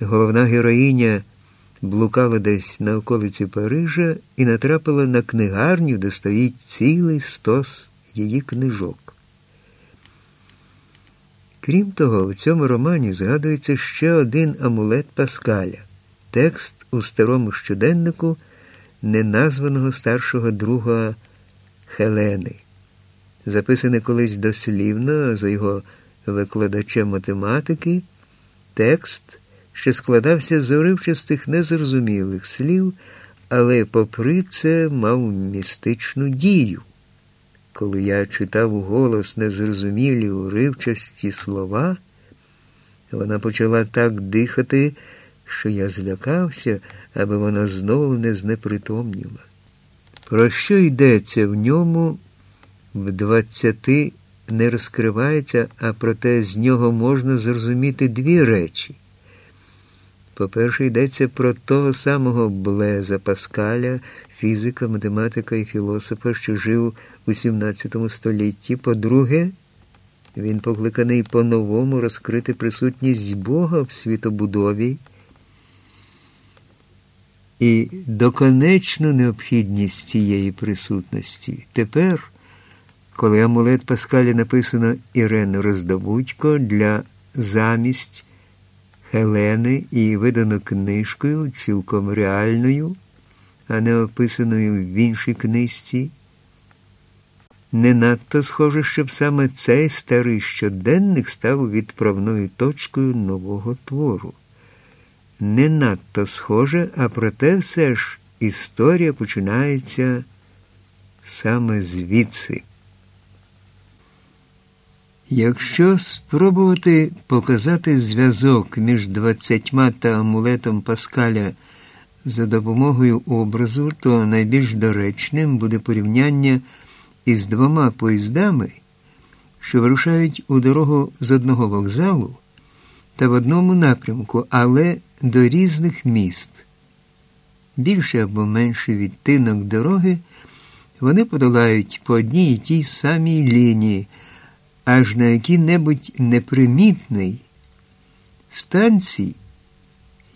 головна героїня блукала десь на околиці Парижа і натрапила на книгарню, де стоїть цілий стос її книжок. Крім того, в цьому романі згадується ще один амулет Паскаля, текст у старому щоденнику неназваного старшого друга Хелени, записаний колись дослівно за його викладачем математики, текст, що складався з уривчастих незрозумілих слів, але попри це мав містичну дію. Коли я читав голос незрозумілі уривчасті слова, вона почала так дихати, що я злякався, аби вона знову не знепритомніла. Про що йдеться в ньому в двадцяти не розкривається, а проте з нього можна зрозуміти дві речі. По-перше, йдеться про того самого Блеза Паскаля, фізика, математика і філософа, що жив у XVII столітті. По-друге, він покликаний по-новому розкрити присутність Бога в світобудові і доконечну необхідність цієї присутності. Тепер, коли амулет Паскалі написано Ірен Роздобудько для замість Хелени і видано книжкою цілком реальною, а не описаною в іншій книжці, не надто схоже, щоб саме цей старий щоденник став відправною точкою нового твору. Не надто схоже, а проте все ж історія починається саме звідси. Якщо спробувати показати зв'язок між двадцятьма та амулетом Паскаля за допомогою образу, то найбільш доречним буде порівняння із двома поїздами, що вирушають у дорогу з одного вокзалу та в одному напрямку, але до різних міст. Більше або менший відтинок дороги вони подолають по одній і тій самій лінії аж на який-небудь непримітний станції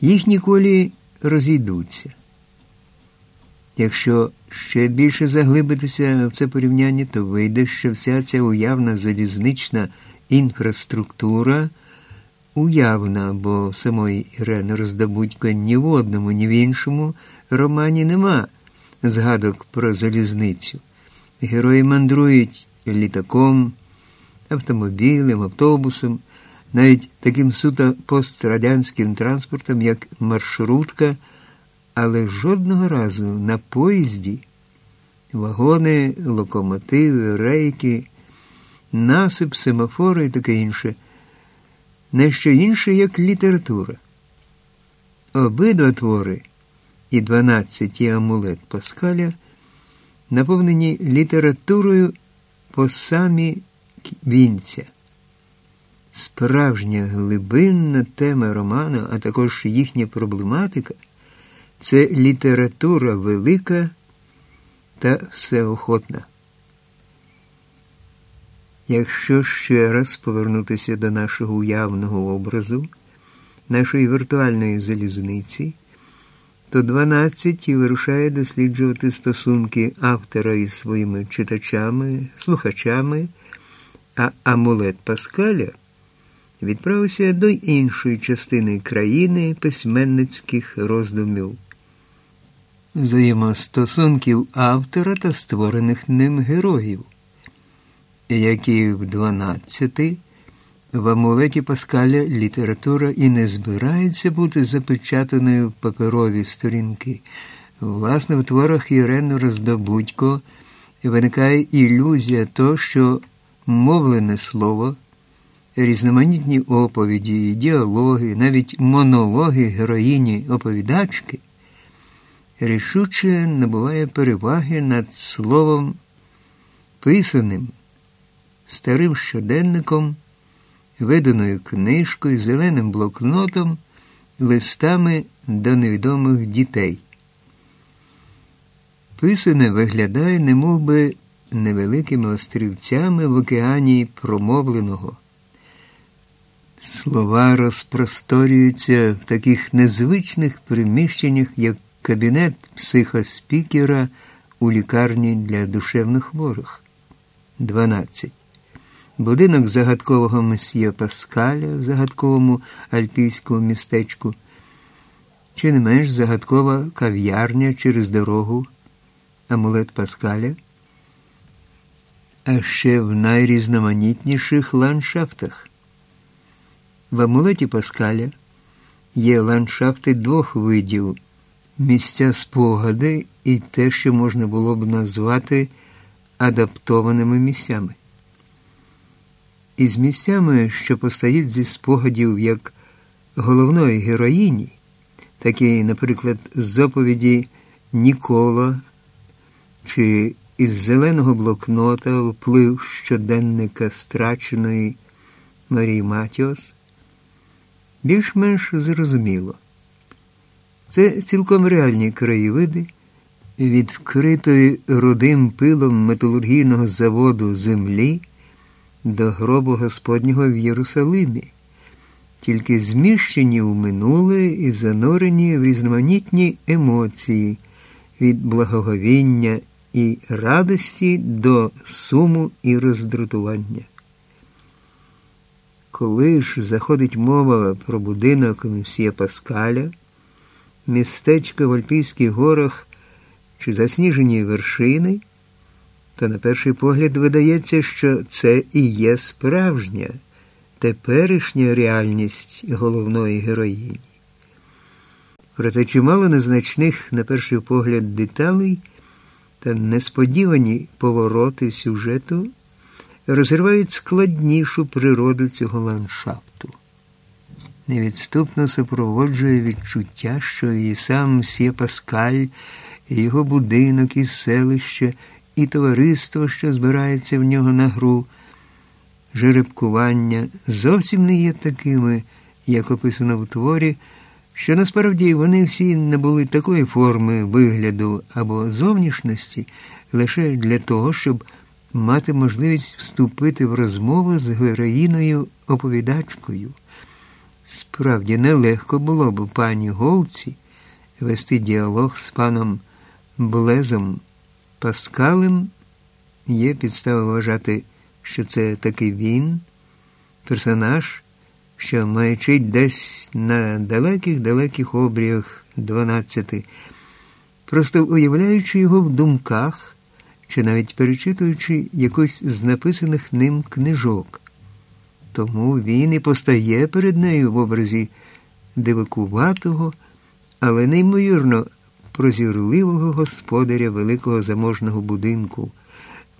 їх ніколи розійдуться. Якщо ще більше заглибитися в це порівняння, то вийде, що вся ця уявна залізнична інфраструктура уявна, бо самої Ірени Роздобудько ні в одному, ні в іншому романі нема згадок про залізницю. Герої мандрують літаком автомобілем, автобусом, навіть таким суто пострадянським транспортом, як маршрутка, але жодного разу на поїзді вагони, локомотиви, рейки, насип, семафори і таке інше. Не що інше, як література. Обидва твори і дванадцятий амулет Паскаля наповнені літературою по самі вінця. Справжня глибинна тема роману, а також їхня проблематика це література велика та всеохотна. Якщо ще раз повернутися до нашого уявного образу, нашої віртуальної залізниці, то 12 вирушає досліджувати стосунки автора із своїми читачами, слухачами а амулет Паскаля відправився до іншої частини країни письменницьких роздумів, взаємостосунків автора та створених ним героїв, які в 12 в амулеті Паскаля література і не збирається бути запечатаною в паперові сторінки. Власне, в творах Ірени Роздобудько виникає ілюзія того, що мовлене слово, різноманітні оповіді, діалоги, навіть монологи героїні оповідачки рішуче набуває переваги над словом писаним, старим щоденником, виданою книжкою, зеленим блокнотом, листами до невідомих дітей. Писане виглядає, немов би невеликими острівцями в океані промовленого. Слова розпросторюються в таких незвичних приміщеннях, як кабінет психоспікера у лікарні для душевнохворих. 12. Будинок загадкового месьє Паскаля в загадковому альпійському містечку, чи не менш загадкова кав'ярня через дорогу, амулет Паскаля, а ще в найрізноманітніших ландшафтах. В амулеті Паскаля є ландшафти двох видів місця спогади і те, що можна було б назвати адаптованими місцями. Із місцями, що постають зі спогадів як головної героїні, такі, наприклад, з оповіді Нікола чи із зеленого блокнота вплив щоденника страченої Марії Матіос більш-менш зрозуміло. Це цілком реальні краєвиди від вкритої рудим пилом металургійного заводу землі до гробу Господнього в Єрусалимі, тільки зміщені у минуле і занурені в різноманітні емоції від благоговіння і радості до суму і роздратування. Коли ж заходить мова про будинок мсьє Паскаля, містечко в Альпійських горах чи засніжені вершини, то на перший погляд видається, що це і є справжня, теперішня реальність головної героїні. Проте чимало незначних, на перший погляд, деталей та несподівані повороти сюжету розривають складнішу природу цього ландшафту. Невідступно супроводжує відчуття, що і сам Мсьє Паскаль, і його будинок, і селище, і товариство, що збирається в нього на гру, жеребкування зовсім не є такими, як описано в творі, що насправді вони всі не були такої форми вигляду або зовнішності лише для того, щоб мати можливість вступити в розмову з героїною оповідачкою. Справді нелегко було б пані Голці вести діалог з паном Блезом Паскалем. Є підстава вважати, що це таки він, персонаж, що маячить десь на далеких-далеких обріях 12, просто уявляючи його в думках чи навіть перечитуючи якусь з написаних ним книжок. Тому він і постає перед нею в образі дивакуватого, але неймовірно прозірливого господаря великого заможного будинку,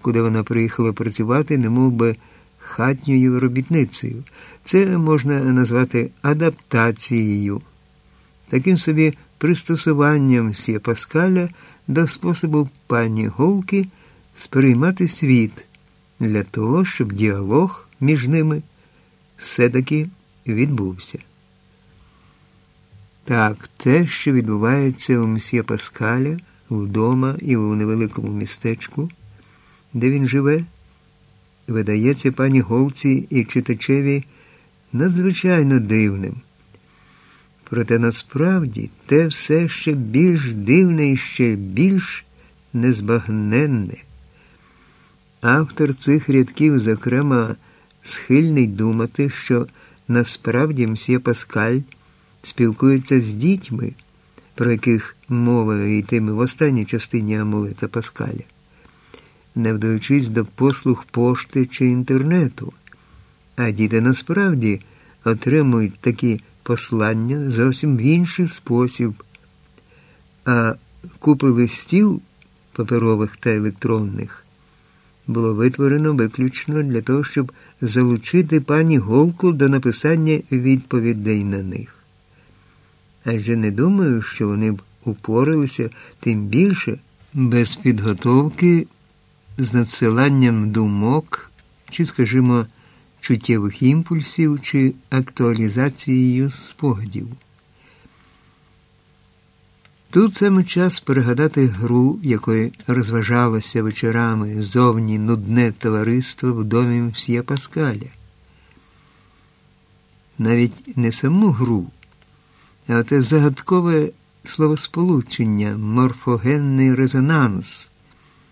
куди вона приїхала працювати, немов би хатньою робітницею. Це можна назвати адаптацією, таким собі пристосуванням всі Паскаля до способу пані Голки сприймати світ для того, щоб діалог між ними все-таки відбувся. Так, те, що відбувається у мсьє Паскаля вдома і у невеликому містечку, де він живе, видається пані Голці і читачеві надзвичайно дивним. Проте насправді те все ще більш дивне і ще більш незбагненне. Автор цих рядків, зокрема, схильний думати, що насправді мсьє Паскаль спілкується з дітьми, про яких мова йтиме в останній частині Амулета Паскаля, не вдаючись до послуг пошти чи інтернету, а діти насправді отримують такі послання зовсім в інший спосіб, а купи листів паперових та електронних було витворено виключно для того, щоб залучити пані Голку до написання відповідей на них. Адже не думаю, що вони б упоралися тим більше без підготовки з надсиланням думок чи, скажімо, чуттєвих імпульсів чи актуалізацією спогадів. Тут саме час пригадати гру, якою розважалося вечорами зовні нудне товариство в домі Мсьє Паскаля. навіть не саму гру, а те загадкове словосполучення, морфогенний резонанс,